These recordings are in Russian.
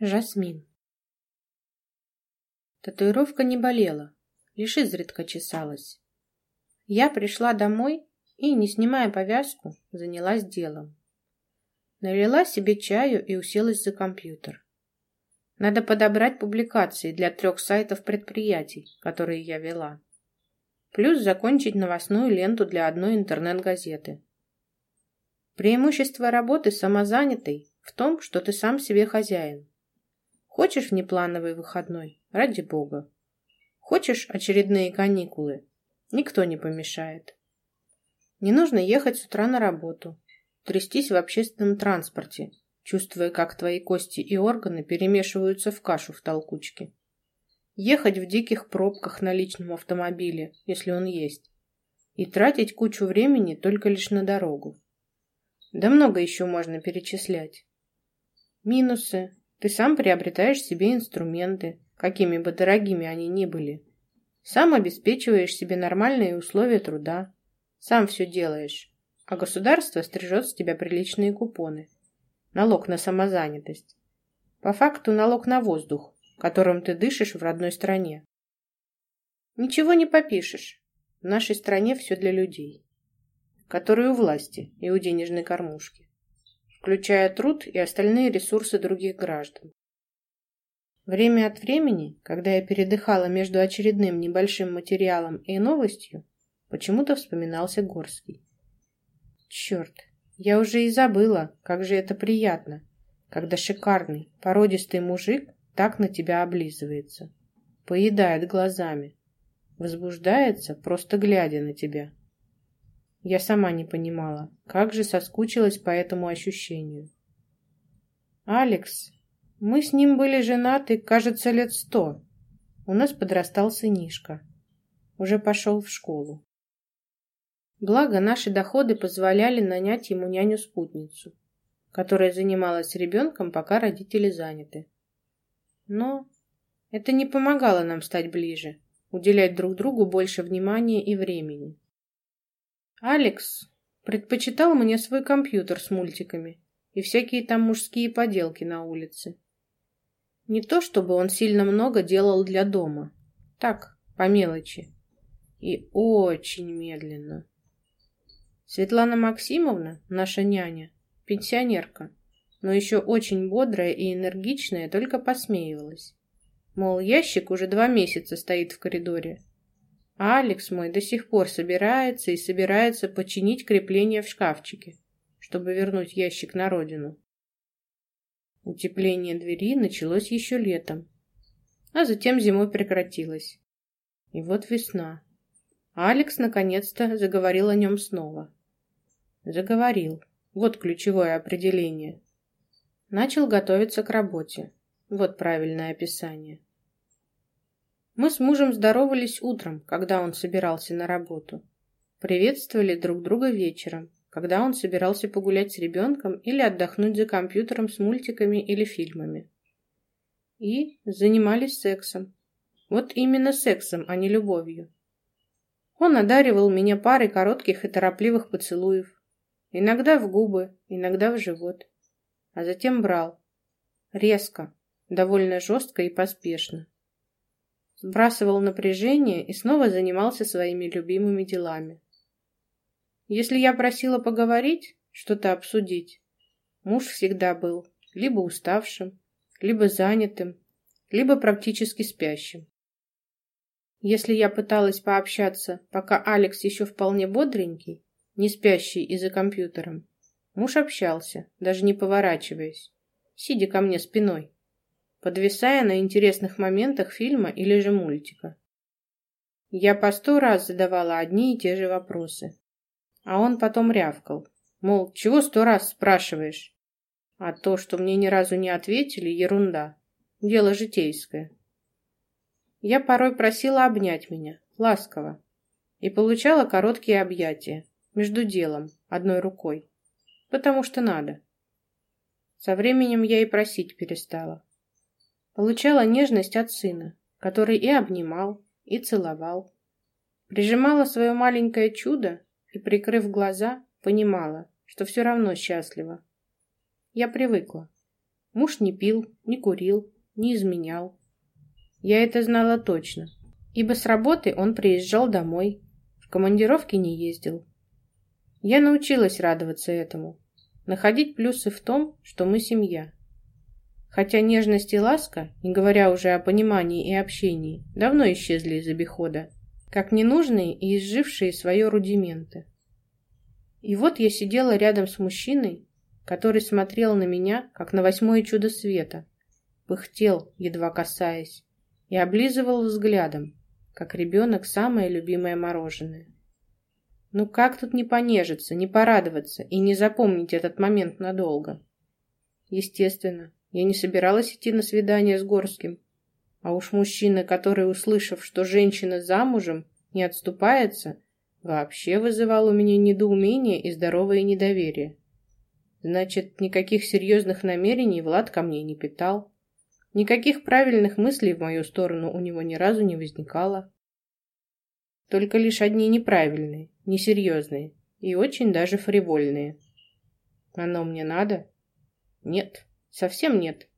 Жасмин. Татуировка не болела, лишь изредка чесалась. Я пришла домой и, не снимая повязку, занялась делом. Налила себе чаю и уселась за компьютер. Надо подобрать публикации для трех сайтов предприятий, которые я вела. Плюс закончить новостную ленту для одной интернет-газеты. Преимущество работы самозанятой в том, что ты сам себе хозяин. Хочешь внеплановый выходной? Ради бога. Хочешь очередные каникулы? Никто не помешает. Не нужно ехать с утра на работу, трястись в общественном транспорте, чувствуя, как твои кости и органы перемешиваются в кашу в толкучке. Ехать в диких пробках на личном автомобиле, если он есть, и тратить кучу времени только лишь на дорогу. Да много еще можно перечислять. Минусы. Ты сам приобретаешь себе инструменты, какими бы дорогими они ни были. Сам обеспечиваешь себе нормальные условия труда. Сам все делаешь. А государство стрижет с тебя приличные купоны. Налог на самозанятость. По факту налог на воздух, которым ты дышишь в родной стране. Ничего не попишешь. В нашей стране все для людей, которые у власти и у денежной кормушки, включая труд и остальные ресурсы других граждан. Время от времени, когда я передыхала между очередным небольшим материалом и новостью, почему-то вспоминался Горский. Черт, я уже и забыла, как же это приятно, когда шикарный, породистый мужик так на тебя облизывается, поедает глазами, возбуждается, просто глядя на тебя. Я сама не понимала, как же соскучилась по этому ощущению. Алекс, мы с ним были женаты, кажется, лет сто. У нас подрастал сынишка. Уже пошел в школу. Благо, наши доходы позволяли нанять ему няню-спутницу, которая занималась ребенком, пока родители заняты. Но это не помогало нам стать ближе, уделять друг другу больше внимания и времени. Алекс предпочитал мне свой компьютер с мультиками и всякие там мужские поделки на улице. Не то чтобы он сильно много делал для дома. Так, по мелочи. И очень медленно. Светлана Максимовна, наша няня, пенсионерка, но еще очень бодрая и энергичная, только посмеивалась. Мол, ящик уже два месяца стоит в коридоре. Алекс мой до сих пор собирается и собирается починить крепление в шкафчике, чтобы вернуть ящик на родину. Утепление двери началось еще летом, а затем зимой прекратилось. И вот весна. Алекс наконец-то заговорил о нем снова. Заговорил. Вот ключевое определение. Начал готовиться к работе. Вот правильное описание. Мы с мужем здоровались утром, когда он собирался на работу. Приветствовали друг друга вечером, когда он собирался погулять с ребенком или отдохнуть за компьютером с мультиками или фильмами. И занимались сексом. Вот именно сексом, а не любовью. Он одаривал меня парой коротких и торопливых поцелуев. Иногда в губы, иногда в живот. А затем брал. Резко, довольно жестко и поспешно. Сбрасывал напряжение и снова занимался своими любимыми делами. Если я просила поговорить, что-то обсудить, муж всегда был либо уставшим, либо занятым, либо практически спящим. Если я пыталась пообщаться, пока Алекс еще вполне бодренький, не спящий и за компьютером, муж общался, даже не поворачиваясь, сидя ко мне спиной, подвисая на интересных моментах фильма или же мультика. Я по сто раз задавала одни и те же вопросы. А он потом рявкал. Мол, чего сто раз спрашиваешь? А то, что мне ни разу не ответили, ерунда. Дело житейское. Я порой просила обнять меня, ласково, и получала короткие объятия, между делом, одной рукой. Потому что надо. Со временем я и просить перестала. Получала нежность от сына, который и обнимал, и целовал. Прижимала свое маленькое чудо и, прикрыв глаза, понимала, что все равно счастлива. Я привыкла. Муж не пил, не курил, не изменял. Я это знала точно, ибо с работы он приезжал домой, в командировки не ездил. Я научилась радоваться этому, находить плюсы в том, что мы семья. Хотя нежность и ласка, не говоря уже о понимании и общении, давно исчезли из обихода, как ненужные и изжившие свое рудименты. И вот я сидела рядом с мужчиной, который смотрел на меня, как на восьмое чудо света, пыхтел, едва касаясь, и облизывал взглядом, как ребенок самое любимое мороженое. Ну как тут не понежиться, не порадоваться и не запомнить этот момент надолго? Естественно, я не собиралась идти на свидание с Горским. А уж мужчина, который, услышав, что женщина замужем, не отступается, вообще вызывал у меня недоумение и здоровое недоверие. Значит, никаких серьезных намерений Влад ко мне не питал. Никаких правильных мыслей в мою сторону у него ни разу не возникало. Только лишь одни неправильные, несерьезные и очень даже фривольные. Оно мне надо? Нет, совсем нет.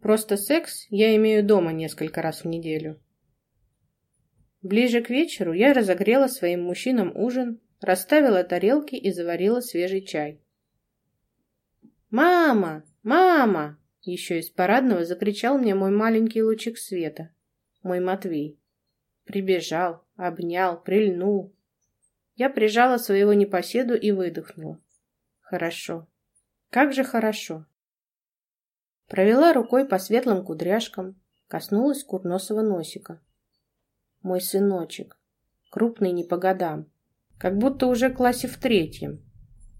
Просто секс я имею дома несколько раз в неделю. Ближе к вечеру я разогрела своим мужчинам ужин, расставила тарелки и заварила свежий чай. «Мама! Мама!» Еще из парадного закричал мне мой маленький лучик света, мой Матвей. Прибежал, обнял, прильнул. Я прижала своего непоседу и выдохнула. Хорошо. Как же хорошо. Провела рукой по светлым кудряшкам, коснулась курносого носика. Мой сыночек, крупный не по годам, как будто уже в классе в третьем.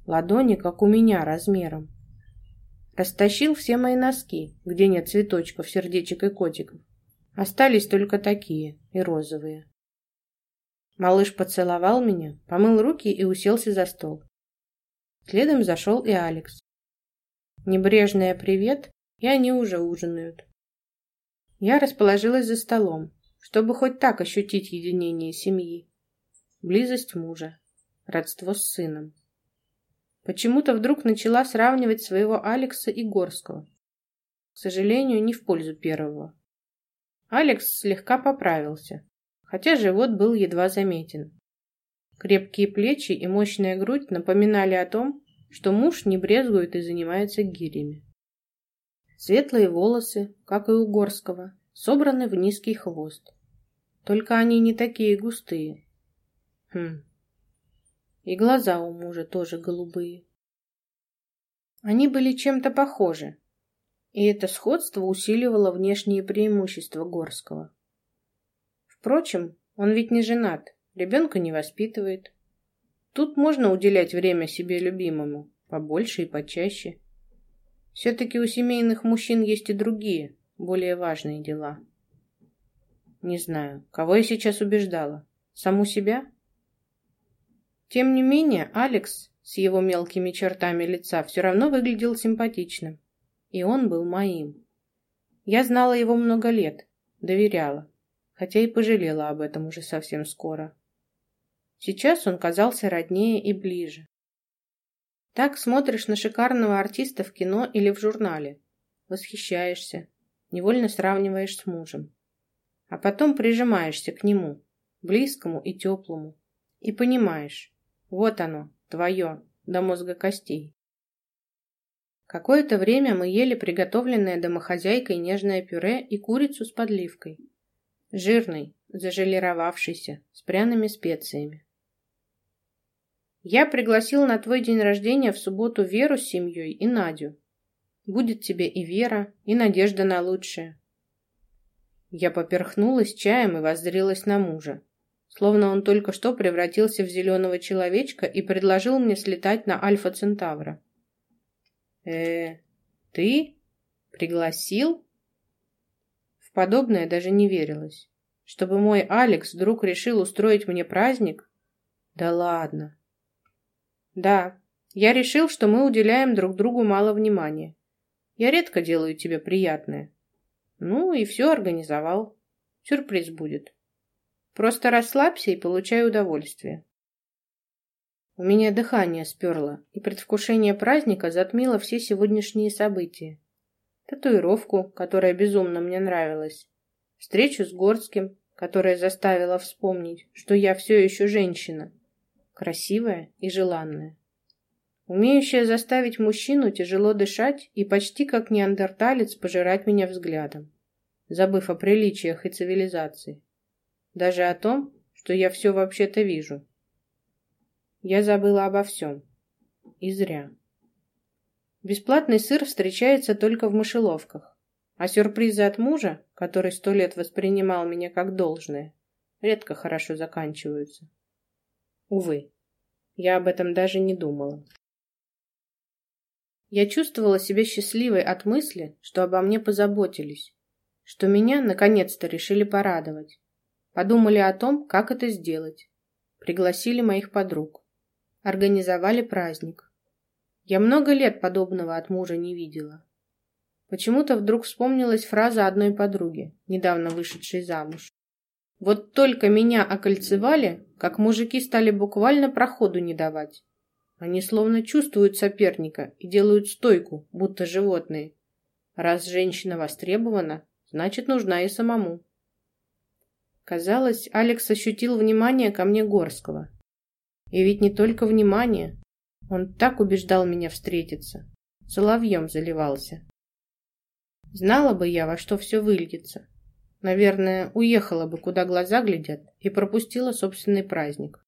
Ладони, как у меня, размером. Растащил все мои носки, где нет цветочков, сердечек и котиков. Остались только такие и розовые. Малыш поцеловал меня, помыл руки и уселся за стол. Следом зашел и Алекс. Небрежное «привет», и они уже ужинают. Я расположилась за столом, чтобы хоть так ощутить единение семьи, близость мужа, родство с сыном. Почему-то вдруг начала сравнивать своего Алекса и Горского. К сожалению, не в пользу первого. Алекс слегка поправился, хотя живот был едва заметен. Крепкие плечи и мощная грудь напоминали о том, что муж не брезгует и занимается гирями. Светлые волосы, как и у Горского, собраны в низкий хвост. Только они не такие густые. Хм. И глаза у мужа тоже голубые. Они были чем-то похожи, и это сходство усиливало внешние преимущества Горского. Впрочем, он ведь не женат, ребенка не воспитывает. Тут можно уделять время себе любимому, побольше и почаще. Все-таки у семейных мужчин есть и другие, более важные дела. Не знаю, кого я сейчас убеждала? Саму себя? Тем не менее, Алекс с его мелкими чертами лица все равно выглядел симпатичным. И он был моим. Я знала его много лет, доверяла хотя и пожалела об этом уже совсем скоро. Сейчас он казался роднее и ближе. Так смотришь на шикарного артиста в кино или в журнале, восхищаешься, невольно сравниваешь с мужем. А потом прижимаешься к нему, близкому и теплому, и понимаешь, вот оно, твое, до мозга костей. Какое-то время мы ели приготовленное домохозяйкой нежное пюре и курицу с подливкой. Жирный, зажелировавшийся, с пряными специями. Я пригласил на твой день рождения в субботу Веру с семьей и Надю. Будет тебе и Вера, и надежда на лучшее. Я поперхнулась чаем и воззрелась на мужа, словно он только что превратился в зеленого человечка и предложил мне слетать на Альфа-Центавра. э ты? Пригласил? подобное даже не верилось. Чтобы мой Алекс вдруг решил устроить мне праздник? Да ладно. Да, я решил, что мы уделяем друг другу мало внимания. Я редко делаю тебе приятное. Ну и все организовал. Сюрприз будет. Просто расслабься и получай удовольствие. У меня дыхание сперло, и предвкушение праздника затмило все сегодняшние события. татуировку, которая безумно мне нравилась, встречу с Горским, которая заставила вспомнить, что я все еще женщина, красивая и желанная. Умеющая заставить мужчину тяжело дышать и почти как неандерталец пожирать меня взглядом, забыв о приличиях и цивилизации. Даже о том, что я все вообще-то вижу. Я забыла обо всем. И зря. Бесплатный сыр встречается только в мышеловках, а сюрпризы от мужа, который сто лет воспринимал меня как должное, редко хорошо заканчиваются. Увы, я об этом даже не думала. Я чувствовала себя счастливой от мысли, что обо мне позаботились, что меня наконец-то решили порадовать. Подумали о том, как это сделать. Пригласили моих подруг. Организовали праздник. Я много лет подобного от мужа не видела. Почему-то вдруг вспомнилась фраза одной подруги, недавно вышедшей замуж. Вот только меня окольцевали, как мужики стали буквально проходу не давать. Они словно чувствуют соперника и делают стойку, будто животные. Раз женщина востребована, значит, нужна и самому. Казалось, Алекс ощутил внимание ко мне Горского. И ведь не только внимание. Он так убеждал меня встретиться. Соловьем заливался. Знала бы я, во что все выльется. Наверное, уехала бы, куда глаза глядят, и пропустила собственный праздник.